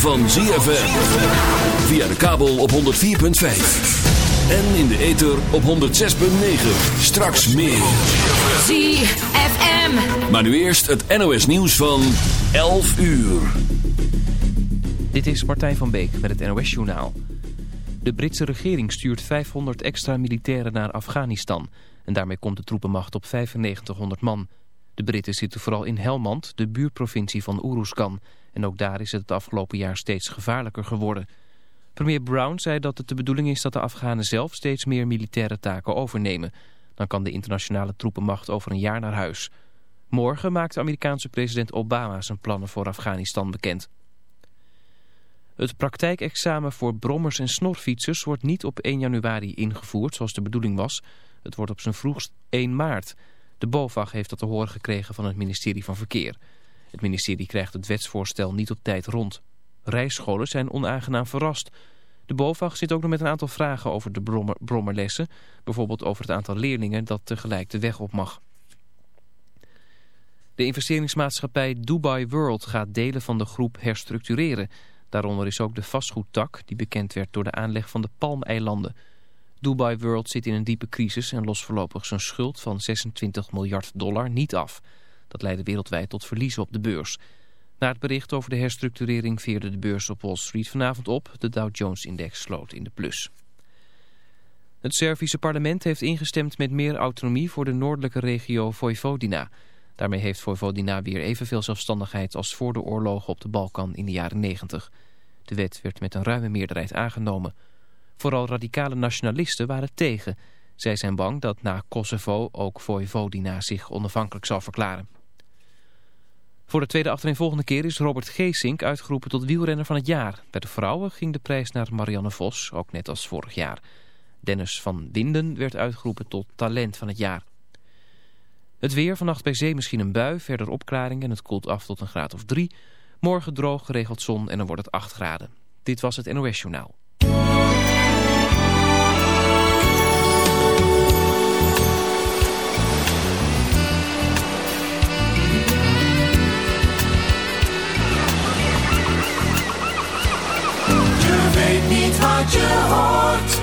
van ZFM. Via de kabel op 104.5. En in de ether op 106.9. Straks meer. ZFM. Maar nu eerst het NOS nieuws van 11 uur. Dit is Martijn van Beek met het NOS Journaal. De Britse regering stuurt 500 extra militairen naar Afghanistan. En daarmee komt de troepenmacht op 9500 man. De Britten zitten vooral in Helmand, de buurprovincie van Uruzgan. En ook daar is het het afgelopen jaar steeds gevaarlijker geworden. Premier Brown zei dat het de bedoeling is dat de Afghanen zelf steeds meer militaire taken overnemen. Dan kan de internationale troepenmacht over een jaar naar huis. Morgen maakt Amerikaanse president Obama zijn plannen voor Afghanistan bekend. Het praktijkexamen voor brommers en snorfietsers wordt niet op 1 januari ingevoerd zoals de bedoeling was. Het wordt op zijn vroegst 1 maart. De BOVAG heeft dat te horen gekregen van het ministerie van Verkeer. Het ministerie krijgt het wetsvoorstel niet op tijd rond. Rijscholen zijn onaangenaam verrast. De BOVAG zit ook nog met een aantal vragen over de brommer, brommerlessen. Bijvoorbeeld over het aantal leerlingen dat tegelijk de weg op mag. De investeringsmaatschappij Dubai World gaat delen van de groep herstructureren. Daaronder is ook de vastgoedtak die bekend werd door de aanleg van de Palmeilanden. Dubai World zit in een diepe crisis en lost voorlopig zijn schuld van 26 miljard dollar niet af. Dat leidde wereldwijd tot verliezen op de beurs. Na het bericht over de herstructurering veerde de beurs op Wall Street vanavond op. De Dow Jones-index sloot in de plus. Het Servische parlement heeft ingestemd met meer autonomie voor de noordelijke regio Vojvodina. Daarmee heeft Vojvodina weer evenveel zelfstandigheid als voor de oorlogen op de Balkan in de jaren 90. De wet werd met een ruime meerderheid aangenomen. Vooral radicale nationalisten waren tegen. Zij zijn bang dat na Kosovo ook Vojvodina zich onafhankelijk zal verklaren. Voor de tweede achtereenvolgende keer is Robert Geesink uitgeroepen tot wielrenner van het jaar. Bij de vrouwen ging de prijs naar Marianne Vos, ook net als vorig jaar. Dennis van Winden werd uitgeroepen tot talent van het jaar. Het weer, vannacht bij zee misschien een bui, verder opklaring en het koelt af tot een graad of drie. Morgen droog, geregeld zon en dan wordt het 8 graden. Dit was het NOS Journaal. Wat je hoort.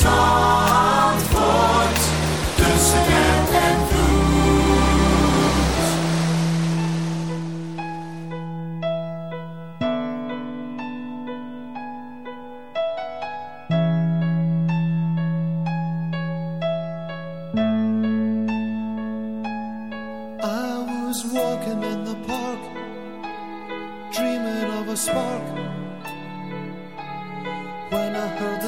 Zandvoort. Tussen app en vloed. I was walking in the park, dreaming of a spark.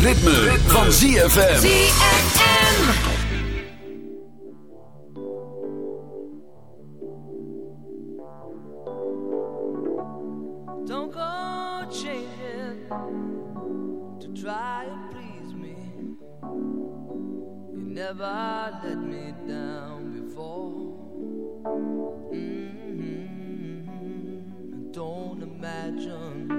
Yeah. ritme, van ZFM. ZFM. Don't go changing to try and please me. You never let me down before. Mm -hmm. Don't imagine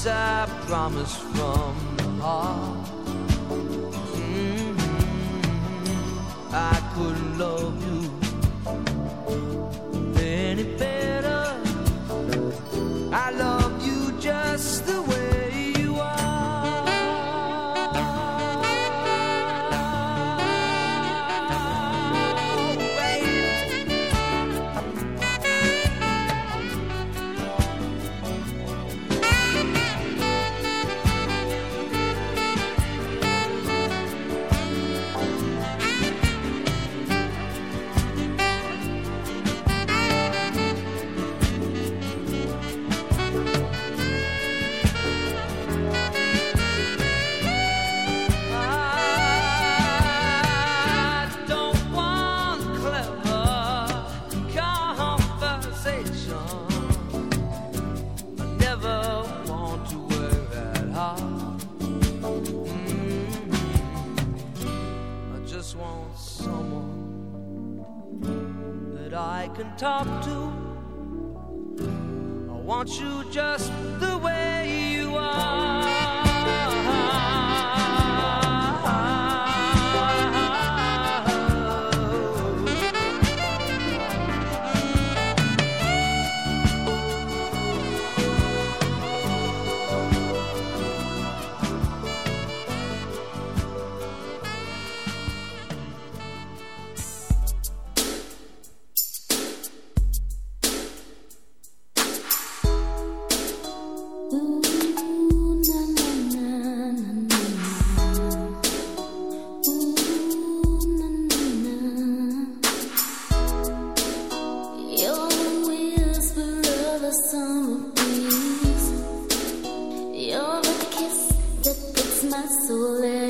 promise I promise from the heart. Mm-hmm. I could love. soul.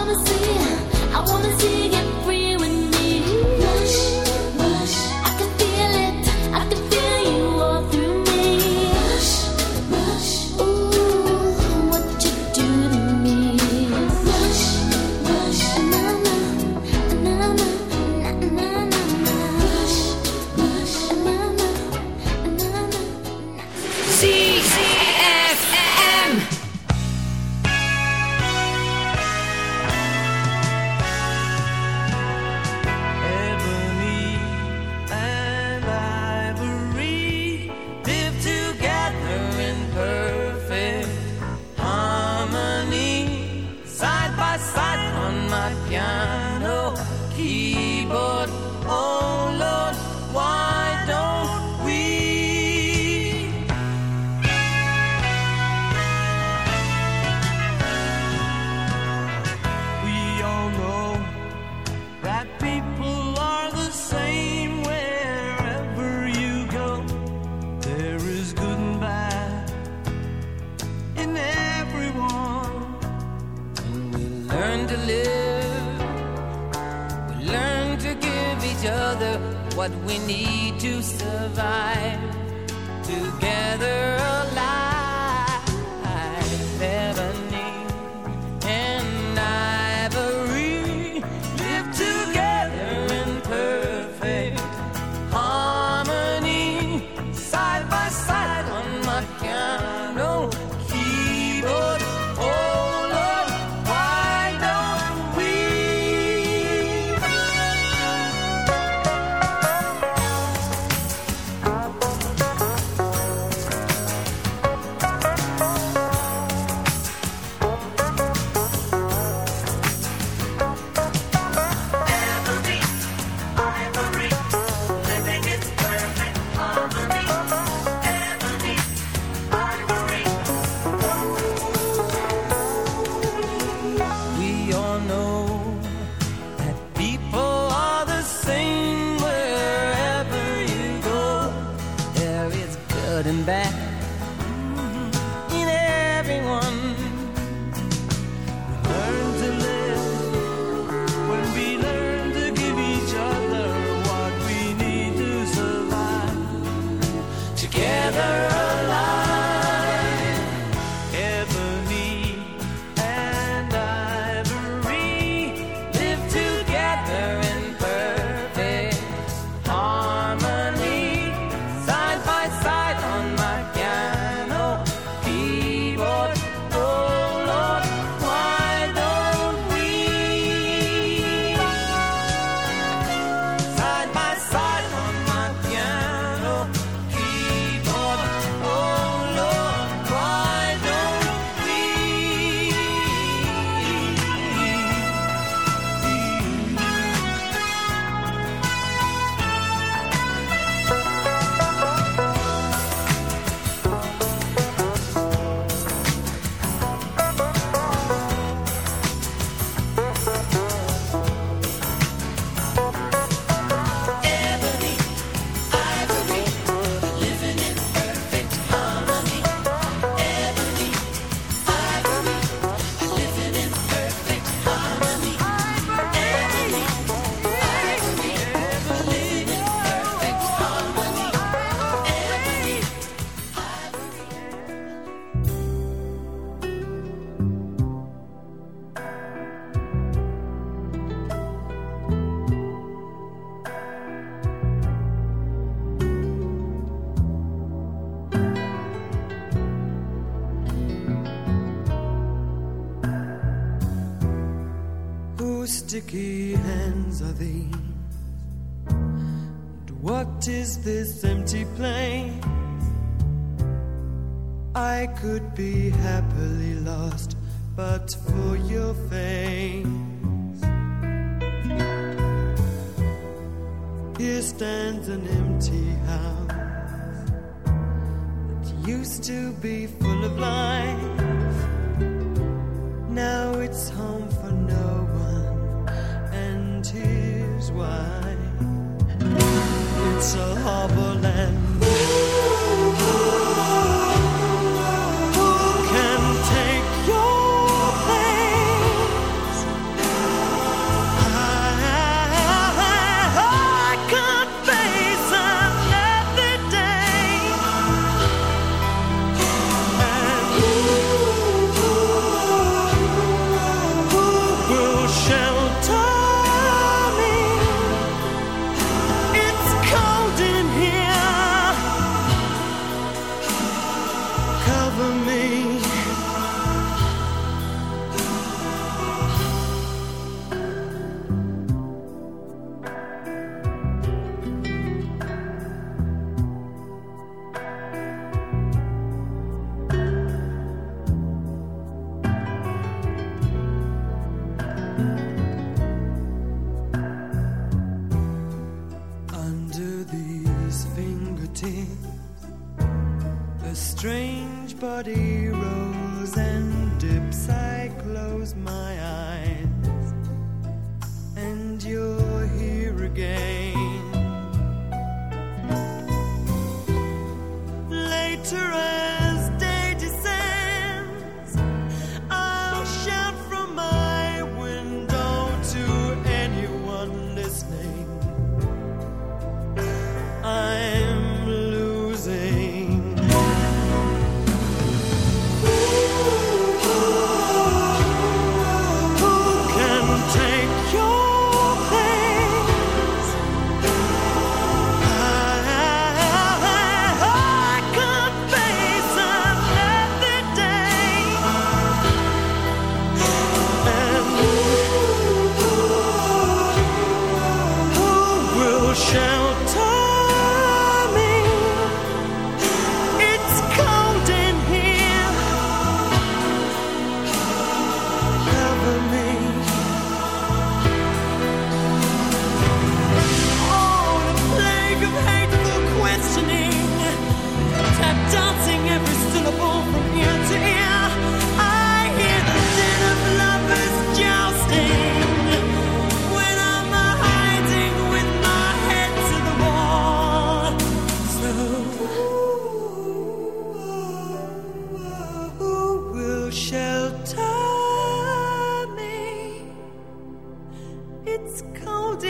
wanna see, I wanna see. I could be happily lost, but for your faith. It's cold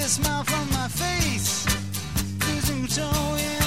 the smile from my face, losing control. Yeah.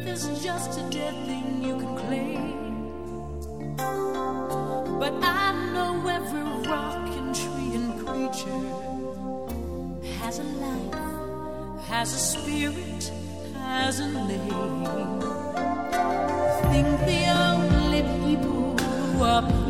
Earth is just a dead thing you can claim. But I know every rock and tree and creature has a life, has a spirit, has a name. Think the only people who are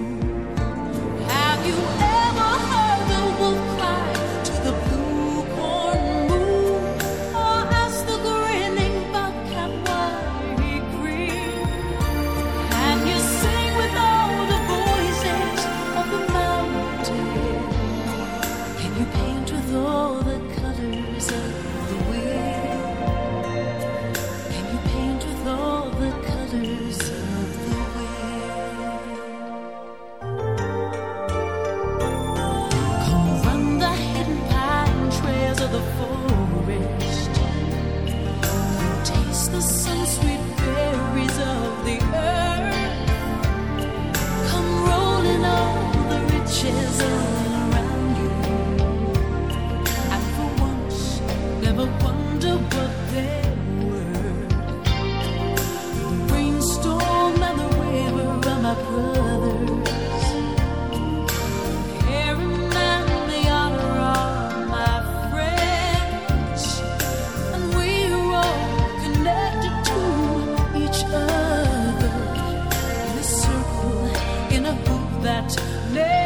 in a hope that